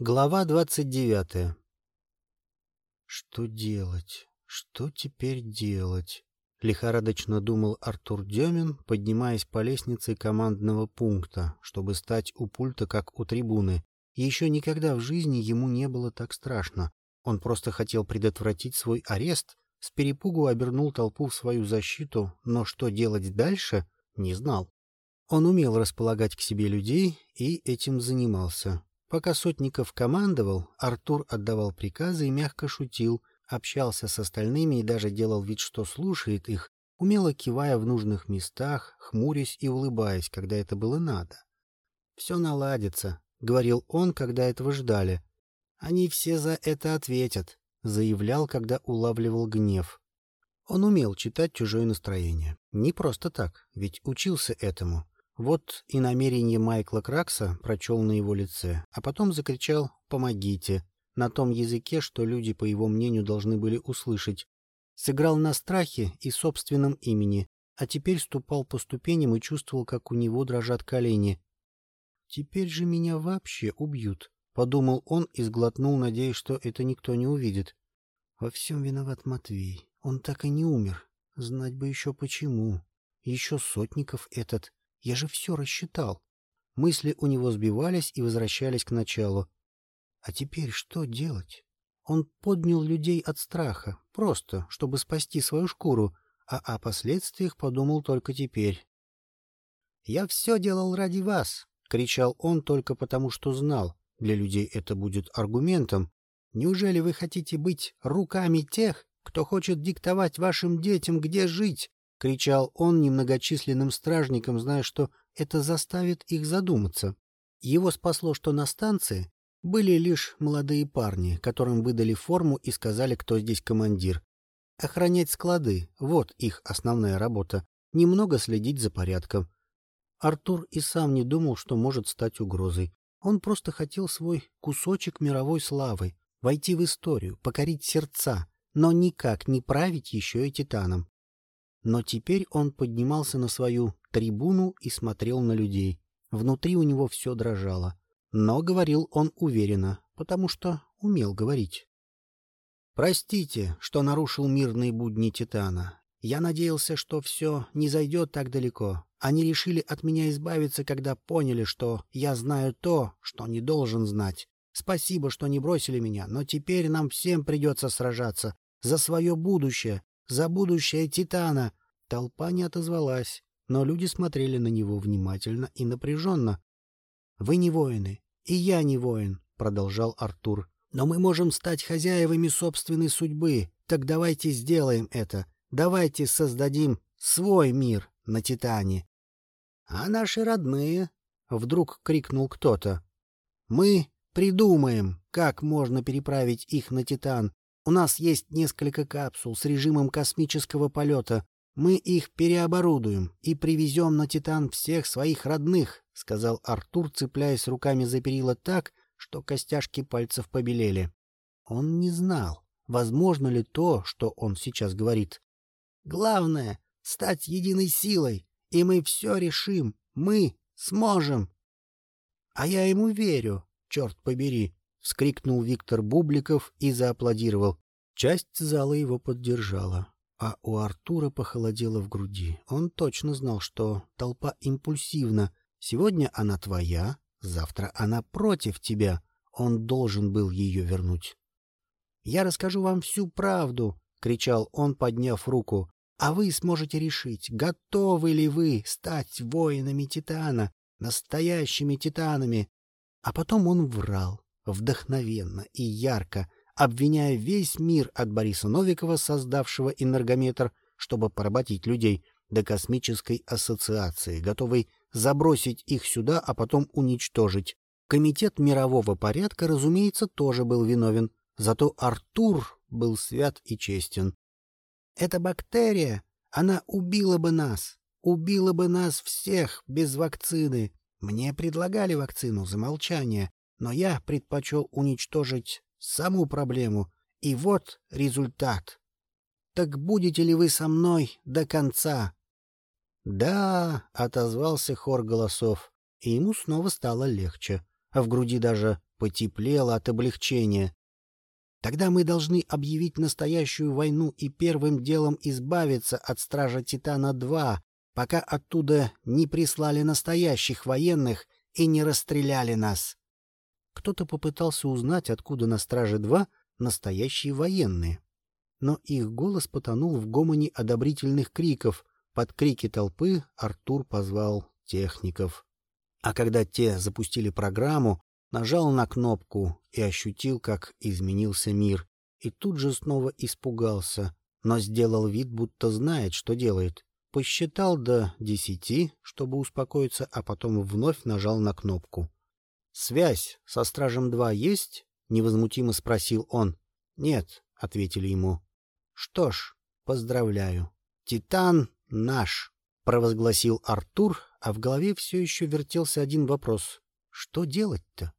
Глава двадцать девятая Что делать? Что теперь делать? Лихорадочно думал Артур Демин, поднимаясь по лестнице командного пункта, чтобы стать у пульта, как у трибуны. Еще никогда в жизни ему не было так страшно. Он просто хотел предотвратить свой арест, с перепугу обернул толпу в свою защиту, но что делать дальше, не знал. Он умел располагать к себе людей и этим занимался. Пока Сотников командовал, Артур отдавал приказы и мягко шутил, общался с остальными и даже делал вид, что слушает их, умело кивая в нужных местах, хмурясь и улыбаясь, когда это было надо. «Все наладится», — говорил он, когда этого ждали. «Они все за это ответят», — заявлял, когда улавливал гнев. Он умел читать чужое настроение. Не просто так, ведь учился этому. Вот и намерение Майкла Кракса прочел на его лице, а потом закричал «Помогите!» на том языке, что люди, по его мнению, должны были услышать. Сыграл на страхе и собственном имени, а теперь ступал по ступеням и чувствовал, как у него дрожат колени. «Теперь же меня вообще убьют», — подумал он и сглотнул, надеясь, что это никто не увидит. «Во всем виноват Матвей. Он так и не умер. Знать бы еще почему. Еще Сотников этот. Я же все рассчитал. Мысли у него сбивались и возвращались к началу. А теперь что делать? Он поднял людей от страха, просто, чтобы спасти свою шкуру, а о последствиях подумал только теперь. «Я все делал ради вас!» — кричал он только потому, что знал. Для людей это будет аргументом. «Неужели вы хотите быть руками тех, кто хочет диктовать вашим детям, где жить, — кричал он немногочисленным стражникам, зная, что это заставит их задуматься. Его спасло, что на станции были лишь молодые парни, которым выдали форму и сказали, кто здесь командир. Охранять склады — вот их основная работа, немного следить за порядком. Артур и сам не думал, что может стать угрозой. Он просто хотел свой кусочек мировой славы, войти в историю, покорить сердца, но никак не править еще и титаном. Но теперь он поднимался на свою трибуну и смотрел на людей. Внутри у него все дрожало. Но говорил он уверенно, потому что умел говорить. «Простите, что нарушил мирные будни Титана. Я надеялся, что все не зайдет так далеко. Они решили от меня избавиться, когда поняли, что я знаю то, что не должен знать. Спасибо, что не бросили меня, но теперь нам всем придется сражаться за свое будущее, за будущее Титана!» Толпа не отозвалась, но люди смотрели на него внимательно и напряженно. «Вы не воины, и я не воин», — продолжал Артур. «Но мы можем стать хозяевами собственной судьбы, так давайте сделаем это. Давайте создадим свой мир на Титане». «А наши родные?» — вдруг крикнул кто-то. «Мы придумаем, как можно переправить их на Титан, у нас есть несколько капсул с режимом космического полета. Мы их переоборудуем и привезем на Титан всех своих родных, — сказал Артур, цепляясь руками за перила так, что костяшки пальцев побелели. Он не знал, возможно ли то, что он сейчас говорит. Главное — стать единой силой, и мы все решим. Мы сможем. — А я ему верю, черт побери, — вскрикнул Виктор Бубликов и зааплодировал. Часть зала его поддержала, а у Артура похолодело в груди. Он точно знал, что толпа импульсивна. Сегодня она твоя, завтра она против тебя. Он должен был ее вернуть. «Я расскажу вам всю правду!» — кричал он, подняв руку. «А вы сможете решить, готовы ли вы стать воинами Титана, настоящими Титанами?» А потом он врал вдохновенно и ярко, обвиняя весь мир от Бориса Новикова, создавшего энергометр, чтобы поработить людей, до космической ассоциации, готовой забросить их сюда, а потом уничтожить. Комитет мирового порядка, разумеется, тоже был виновен, зато Артур был свят и честен. «Эта бактерия, она убила бы нас, убила бы нас всех без вакцины. Мне предлагали вакцину за молчание, но я предпочел уничтожить саму проблему, и вот результат. Так будете ли вы со мной до конца? «Да», — отозвался хор голосов, и ему снова стало легче, а в груди даже потеплело от облегчения. Тогда мы должны объявить настоящую войну и первым делом избавиться от Стража Титана-2, пока оттуда не прислали настоящих военных и не расстреляли нас. Кто-то попытался узнать, откуда на Страже-2 настоящие военные. Но их голос потонул в гомоне одобрительных криков. Под крики толпы Артур позвал техников. А когда те запустили программу, нажал на кнопку и ощутил, как изменился мир, и тут же снова испугался, но сделал вид, будто знает, что делает. Посчитал до десяти, чтобы успокоиться, а потом вновь нажал на кнопку. «Связь со Стражем-2 есть?» — невозмутимо спросил он. «Нет», — ответили ему. «Что ж, поздравляю. Титан наш», — провозгласил Артур, а в голове все еще вертелся один вопрос. «Что делать-то?»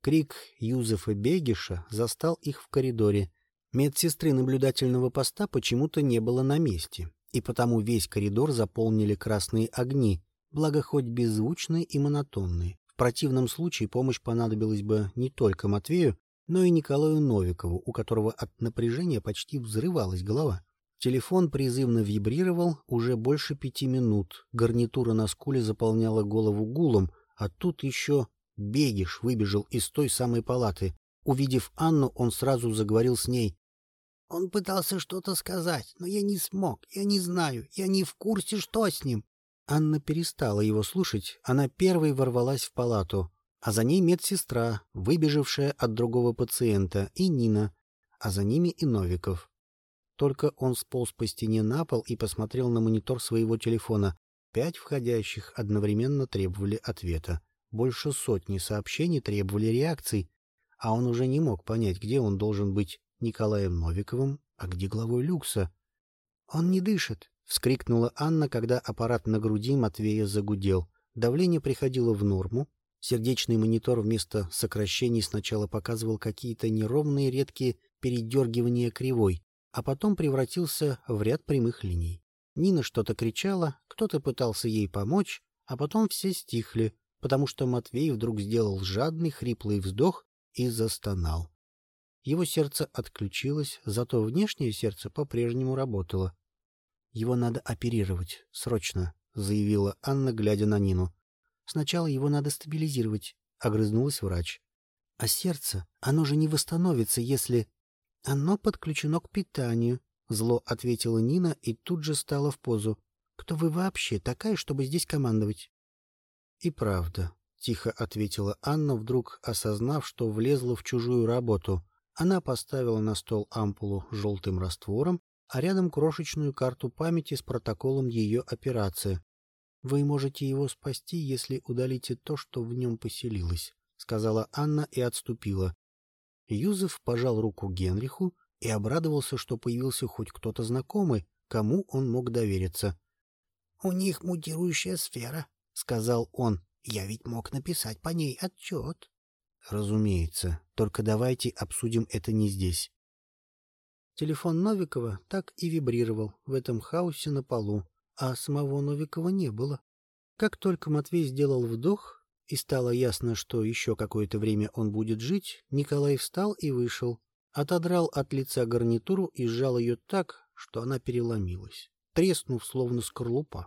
Крик Юзефа Бегиша застал их в коридоре. Медсестры наблюдательного поста почему-то не было на месте, и потому весь коридор заполнили красные огни, благо хоть беззвучные и монотонные. В противном случае помощь понадобилась бы не только Матвею, но и Николаю Новикову, у которого от напряжения почти взрывалась голова. Телефон призывно вибрировал уже больше пяти минут. Гарнитура на скуле заполняла голову гулом, а тут еще Бегиш выбежал из той самой палаты. Увидев Анну, он сразу заговорил с ней. — Он пытался что-то сказать, но я не смог, я не знаю, я не в курсе, что с ним. Анна перестала его слушать, она первой ворвалась в палату, а за ней медсестра, выбежавшая от другого пациента, и Нина, а за ними и Новиков. Только он сполз по стене на пол и посмотрел на монитор своего телефона. Пять входящих одновременно требовали ответа. Больше сотни сообщений требовали реакций, а он уже не мог понять, где он должен быть Николаем Новиковым, а где главой люкса. «Он не дышит!» — вскрикнула Анна, когда аппарат на груди Матвея загудел. Давление приходило в норму. Сердечный монитор вместо сокращений сначала показывал какие-то неровные редкие передергивания кривой, а потом превратился в ряд прямых линий. Нина что-то кричала, кто-то пытался ей помочь, а потом все стихли, потому что Матвей вдруг сделал жадный хриплый вздох и застонал. Его сердце отключилось, зато внешнее сердце по-прежнему работало. «Его надо оперировать, срочно», — заявила Анна, глядя на Нину. «Сначала его надо стабилизировать», — огрызнулась врач. «А сердце, оно же не восстановится, если...» «Оно подключено к питанию», — зло ответила Нина и тут же стала в позу. «Кто вы вообще такая, чтобы здесь командовать?» «И правда», — тихо ответила Анна, вдруг осознав, что влезла в чужую работу. Она поставила на стол ампулу с желтым раствором, а рядом крошечную карту памяти с протоколом ее операции. «Вы можете его спасти, если удалите то, что в нем поселилось», — сказала Анна и отступила. Юзеф пожал руку Генриху и обрадовался, что появился хоть кто-то знакомый, кому он мог довериться. — У них мутирующая сфера, — сказал он. — Я ведь мог написать по ней отчет. — Разумеется. Только давайте обсудим это не здесь. Телефон Новикова так и вибрировал в этом хаосе на полу, а самого Новикова не было. Как только Матвей сделал вдох, и стало ясно, что еще какое-то время он будет жить, Николай встал и вышел, отодрал от лица гарнитуру и сжал ее так, что она переломилась, треснув словно скорлупа.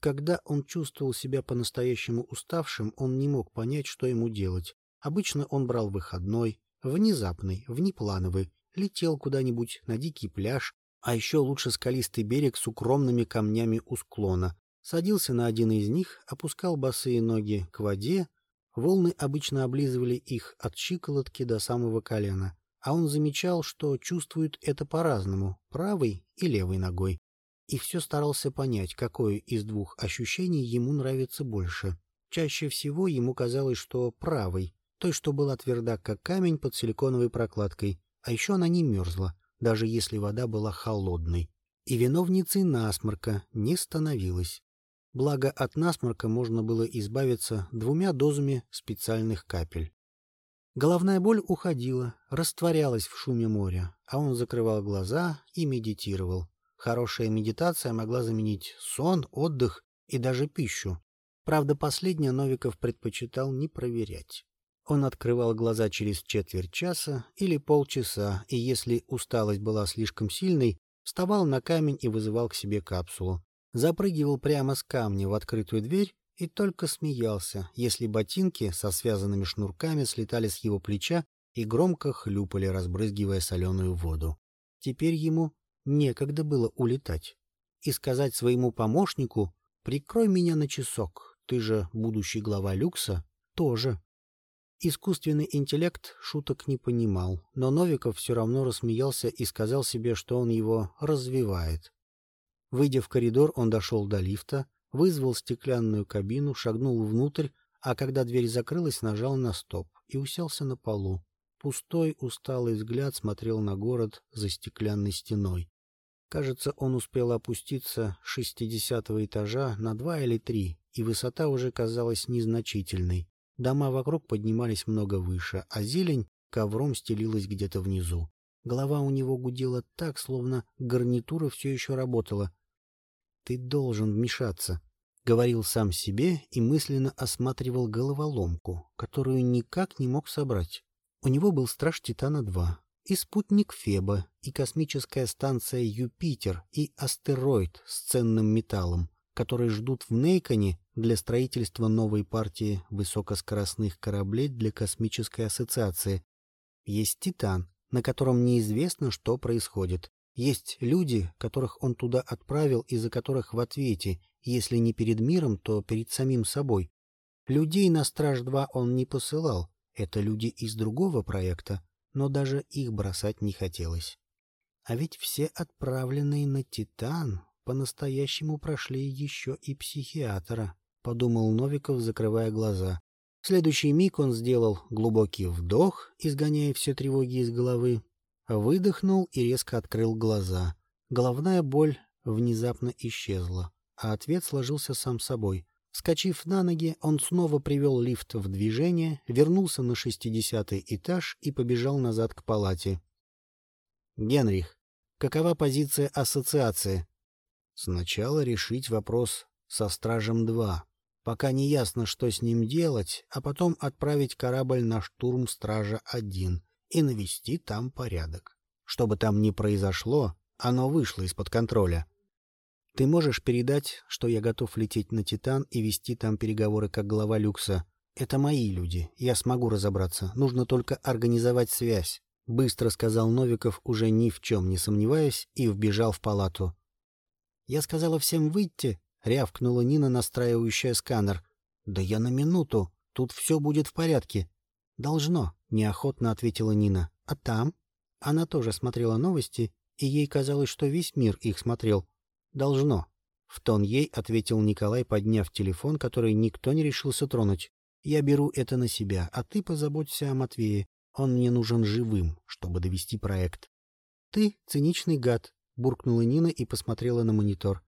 Когда он чувствовал себя по-настоящему уставшим, он не мог понять, что ему делать. Обычно он брал выходной, внезапный, внеплановый, летел куда-нибудь на дикий пляж, а еще лучше скалистый берег с укромными камнями у склона. Садился на один из них, опускал босые ноги к воде, волны обычно облизывали их от щиколотки до самого колена, а он замечал, что чувствует это по-разному, правой и левой ногой и все старался понять, какое из двух ощущений ему нравится больше. Чаще всего ему казалось, что правый, той, что была тверда, как камень под силиконовой прокладкой, а еще она не мерзла, даже если вода была холодной. И виновницей насморка не становилась. Благо от насморка можно было избавиться двумя дозами специальных капель. Головная боль уходила, растворялась в шуме моря, а он закрывал глаза и медитировал. Хорошая медитация могла заменить сон, отдых и даже пищу. Правда, последнее Новиков предпочитал не проверять. Он открывал глаза через четверть часа или полчаса, и если усталость была слишком сильной, вставал на камень и вызывал к себе капсулу. Запрыгивал прямо с камня в открытую дверь и только смеялся, если ботинки со связанными шнурками слетали с его плеча и громко хлюпали, разбрызгивая соленую воду. Теперь ему некогда было улетать и сказать своему помощнику «Прикрой меня на часок, ты же будущий глава люкса» тоже. Искусственный интеллект шуток не понимал, но Новиков все равно рассмеялся и сказал себе, что он его развивает. Выйдя в коридор, он дошел до лифта, вызвал стеклянную кабину, шагнул внутрь, а когда дверь закрылась, нажал на стоп и уселся на полу. Пустой, усталый взгляд смотрел на город за стеклянной стеной. Кажется, он успел опуститься с шестидесятого этажа на два или три, и высота уже казалась незначительной. Дома вокруг поднимались много выше, а зелень ковром стелилась где-то внизу. Голова у него гудела так, словно гарнитура все еще работала. «Ты должен вмешаться», — говорил сам себе и мысленно осматривал головоломку, которую никак не мог собрать. У него был Страж Титана-2, и спутник Феба, и космическая станция Юпитер, и астероид с ценным металлом, которые ждут в Нейконе для строительства новой партии высокоскоростных кораблей для космической ассоциации. Есть Титан, на котором неизвестно, что происходит. Есть люди, которых он туда отправил и за которых в ответе, если не перед миром, то перед самим собой. Людей на Страж-2 он не посылал, это люди из другого проекта, но даже их бросать не хотелось. А ведь все отправленные на Титан по-настоящему прошли еще и психиатра, подумал Новиков, закрывая глаза. В следующий миг он сделал глубокий вдох, изгоняя все тревоги из головы, выдохнул и резко открыл глаза. Головная боль внезапно исчезла, а ответ сложился сам собой. Скочив на ноги, он снова привел лифт в движение, вернулся на шестидесятый этаж и побежал назад к палате. «Генрих, какова позиция ассоциации?» «Сначала решить вопрос со Стражем-2, пока не ясно, что с ним делать, а потом отправить корабль на штурм Стража-1 и навести там порядок. Что бы там ни произошло, оно вышло из-под контроля». Ты можешь передать, что я готов лететь на Титан и вести там переговоры как глава Люкса. Это мои люди, я смогу разобраться. Нужно только организовать связь. Быстро сказал Новиков, уже ни в чем не сомневаясь, и вбежал в палату. Я сказала всем выйти, рявкнула Нина, настраивающая сканер. Да я на минуту, тут все будет в порядке. Должно, неохотно ответила Нина. А там? Она тоже смотрела новости, и ей казалось, что весь мир их смотрел. «Должно», — в тон ей ответил Николай, подняв телефон, который никто не решился тронуть. «Я беру это на себя, а ты позаботься о Матвее. Он мне нужен живым, чтобы довести проект». «Ты циничный гад», — буркнула Нина и посмотрела на монитор.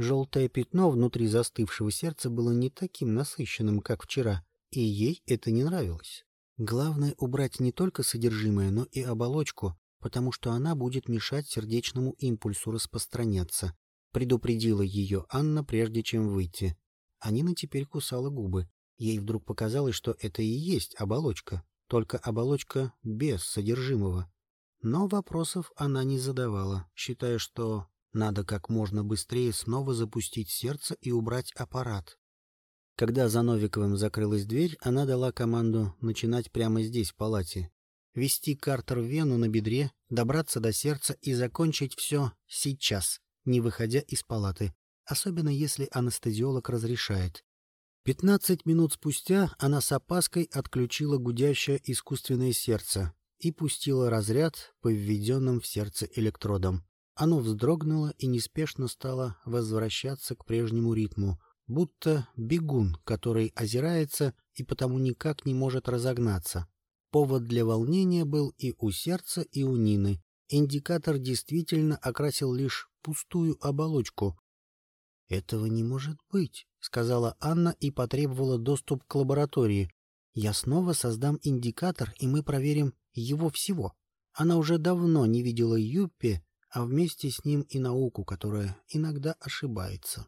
Желтое пятно внутри застывшего сердца было не таким насыщенным, как вчера, и ей это не нравилось. Главное — убрать не только содержимое, но и оболочку, потому что она будет мешать сердечному импульсу распространяться. Предупредила ее Анна, прежде чем выйти. Анина теперь кусала губы. Ей вдруг показалось, что это и есть оболочка, только оболочка без содержимого. Но вопросов она не задавала, считая, что надо как можно быстрее снова запустить сердце и убрать аппарат. Когда за Новиковым закрылась дверь, она дала команду начинать прямо здесь, в палате. Вести Картер в вену на бедре, добраться до сердца и закончить все сейчас не выходя из палаты, особенно если анестезиолог разрешает. Пятнадцать минут спустя она с опаской отключила гудящее искусственное сердце и пустила разряд по введенным в сердце электродам. Оно вздрогнуло и неспешно стало возвращаться к прежнему ритму, будто бегун, который озирается и потому никак не может разогнаться. Повод для волнения был и у сердца, и у Нины. Индикатор действительно окрасил лишь пустую оболочку. — Этого не может быть, — сказала Анна и потребовала доступ к лаборатории. — Я снова создам индикатор, и мы проверим его всего. Она уже давно не видела Юппи, а вместе с ним и науку, которая иногда ошибается.